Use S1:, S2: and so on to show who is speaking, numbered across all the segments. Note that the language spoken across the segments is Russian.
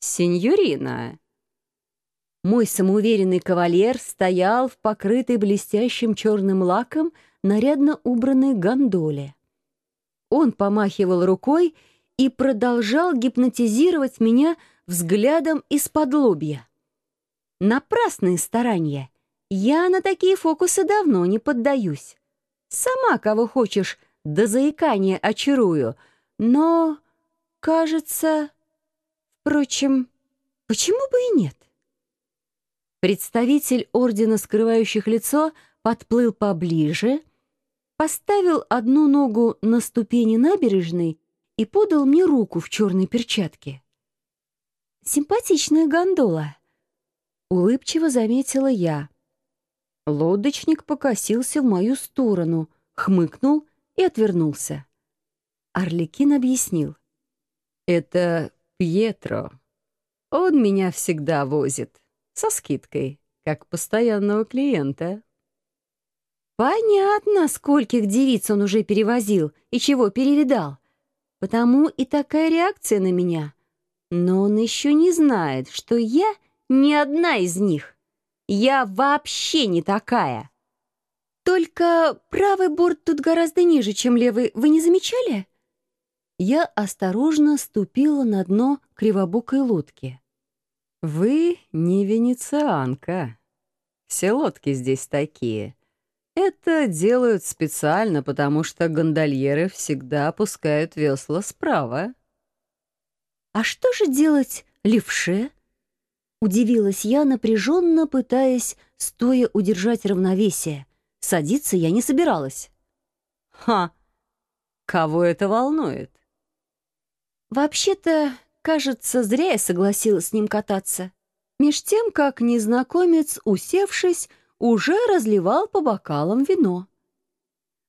S1: «Синьорина!» Мой самоуверенный кавалер стоял в покрытой блестящим черным лаком нарядно убранной гондоле. Он помахивал рукой и продолжал гипнотизировать меня взглядом из-под лобья. Напрасные старания. Я на такие фокусы давно не поддаюсь. Сама кого хочешь до заикания очарую, но, кажется... Впрочем, почему бы и нет? Представитель Ордена Скрывающих Лицо подплыл поближе, поставил одну ногу на ступени набережной и подал мне руку в черной перчатке. «Симпатичная гондола», — улыбчиво заметила я. Лодочник покосился в мою сторону, хмыкнул и отвернулся. Орликин объяснил. «Это Пьетро. Он меня всегда возит. Со скидкой, как постоянного клиента». Понятно, скольких девиц он уже перевозил и чего перевидал. Потому и такая реакция на меня. Но он еще не знает, что я не одна из них. Я вообще не такая. Только правый борт тут гораздо ниже, чем левый. Вы не замечали? Я осторожно ступила на дно кривобокой лодки. «Вы не венецианка. Все лодки здесь такие. Это делают специально, потому что гондольеры всегда опускают весла справа». «А что же делать левше?» Удивилась я, напряженно пытаясь, стоя удержать равновесие. Садиться я не собиралась. «Ха! Кого это волнует?» Вообще-то, кажется, зря я согласилась с ним кататься. Меж тем, как незнакомец, усевшись, уже разливал по бокалам вино.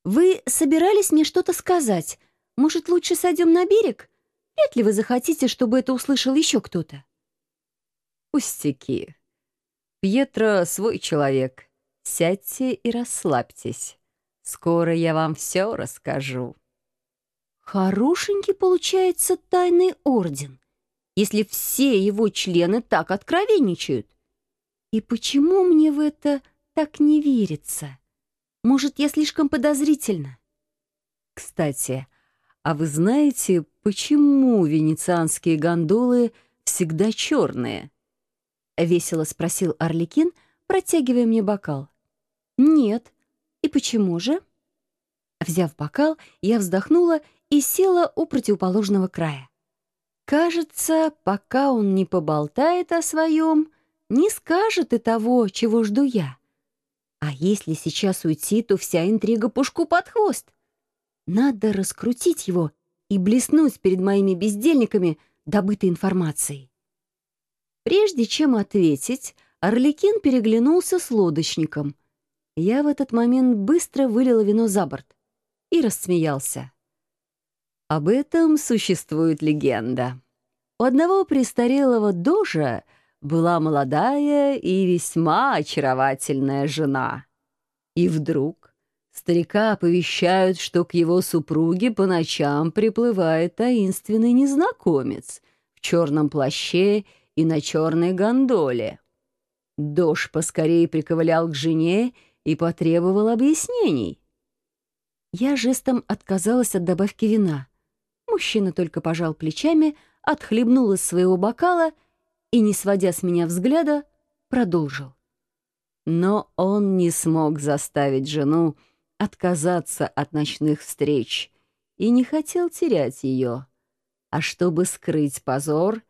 S1: «Вы собирались мне что-то сказать? Может, лучше сойдем на берег? Вряд ли вы захотите, чтобы это услышал еще кто-то?» «Пустяки. Пьетро свой человек. Сядьте и расслабьтесь. Скоро я вам все расскажу». Хорошенький получается тайный орден, если все его члены так откровенничают. И почему мне в это так не верится? Может, я слишком подозрительна? Кстати, а вы знаете, почему венецианские гондолы всегда черные? Весело спросил Орликин, протягивая мне бокал. Нет. И почему же? Взяв бокал, я вздохнула и села у противоположного края. Кажется, пока он не поболтает о своем, не скажет и того, чего жду я. А если сейчас уйти, то вся интрига пушку под хвост. Надо раскрутить его и блеснуть перед моими бездельниками добытой информацией. Прежде чем ответить, Орликин переглянулся с лодочником. Я в этот момент быстро вылила вино за борт и рассмеялся. Об этом существует легенда. У одного престарелого дожа была молодая и весьма очаровательная жена. И вдруг старика оповещают, что к его супруге по ночам приплывает таинственный незнакомец в черном плаще и на черной гондоле. Дож поскорее приковылял к жене и потребовал объяснений. Я жестом отказалась от добавки вина — Мужчина только пожал плечами, отхлебнул из своего бокала и, не сводя с меня взгляда, продолжил. Но он не смог заставить жену отказаться от ночных встреч и не хотел терять ее. А чтобы скрыть позор,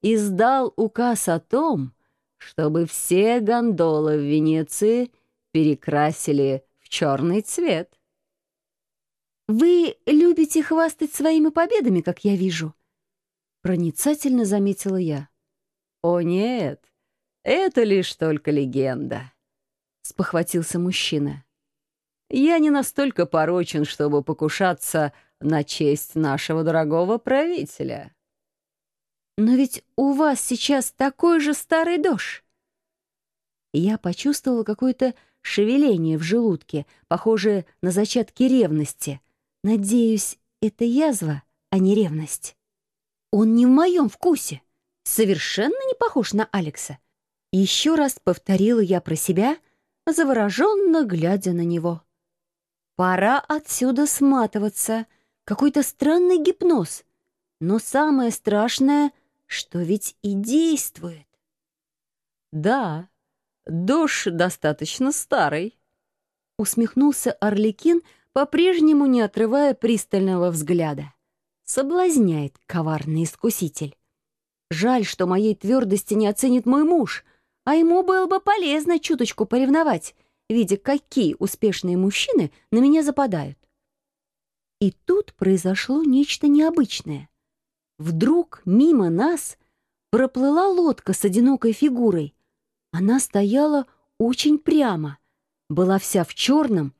S1: издал указ о том, чтобы все гондолы в Венеции перекрасили в черный цвет. «Вы любите хвастать своими победами, как я вижу», — проницательно заметила я. «О, нет, это лишь только легенда», — спохватился мужчина. «Я не настолько порочен, чтобы покушаться на честь нашего дорогого правителя». «Но ведь у вас сейчас такой же старый дождь!» Я почувствовала какое-то шевеление в желудке, похожее на зачатки ревности — Надеюсь, это язва, а не ревность. Он не в моем вкусе. совершенно не похож на Алекса. Еще раз повторила я про себя, завороженно глядя на него. Пора отсюда сматываться. Какой-то странный гипноз. Но самое страшное, что ведь и действует.
S2: Да, душ достаточно старый.
S1: Усмехнулся Орликин, по-прежнему не отрывая пристального взгляда. Соблазняет коварный искуситель. Жаль, что моей твердости не оценит мой муж, а ему было бы полезно чуточку поревновать, видя, какие успешные мужчины на меня западают. И тут произошло нечто необычное. Вдруг мимо нас проплыла лодка с одинокой фигурой. Она стояла очень прямо, была вся в черном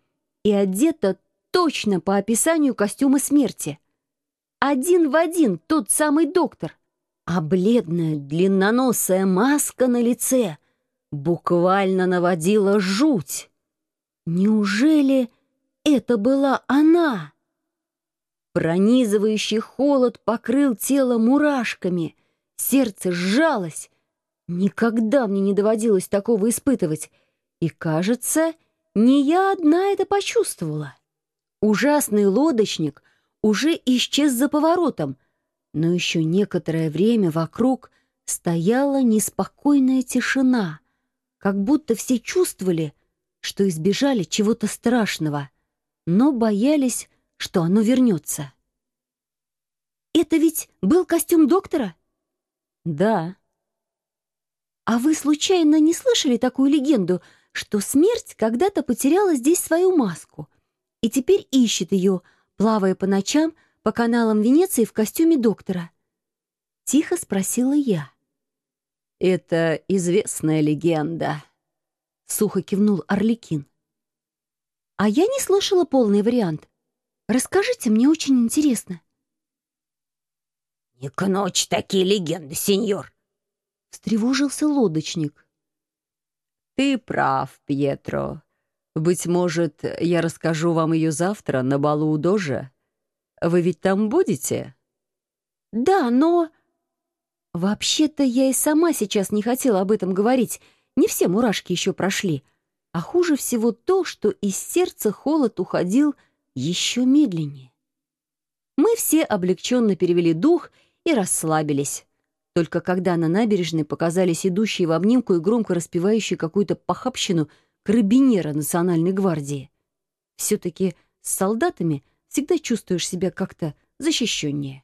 S1: и одета точно по описанию костюма смерти. Один в один тот самый доктор — а бледная длинноносая маска на лице буквально наводила жуть. Неужели это была она? Пронизывающий холод покрыл тело мурашками, сердце сжалось. Никогда мне не доводилось такого испытывать, и, кажется, не я одна это почувствовала. Ужасный лодочник уже исчез за поворотом — но еще некоторое время вокруг стояла неспокойная тишина, как будто все чувствовали, что избежали чего-то страшного, но боялись, что оно вернется. «Это ведь был костюм доктора?»
S2: «Да».
S1: «А вы случайно не слышали такую легенду, что смерть когда-то потеряла здесь свою маску и теперь ищет ее, плавая по ночам по каналам Венеции в костюме доктора? Тихо спросила я.
S2: «Это известная легенда», — сухо кивнул Орликин.
S1: «А я не слышала полный вариант. Расскажите, мне очень интересно».
S3: «Не к ночи такие легенды, сеньор!»
S1: — встревожился лодочник.
S2: «Ты прав, Пьетро. Быть может, я расскажу вам ее завтра на балу у Дожа?» Вы ведь там будете?»
S1: «Да, но...» «Вообще-то я и сама сейчас не хотела об этом говорить. Не все мурашки еще прошли. А хуже всего то, что из сердца холод уходил еще медленнее. Мы все облегченно перевели дух и расслабились. Только когда на набережной показались идущие в обнимку и громко распевающие какую-то похабщину карабинера Национальной гвардии. Все-таки с солдатами — всегда чувствуешь себя как-то защищеннее.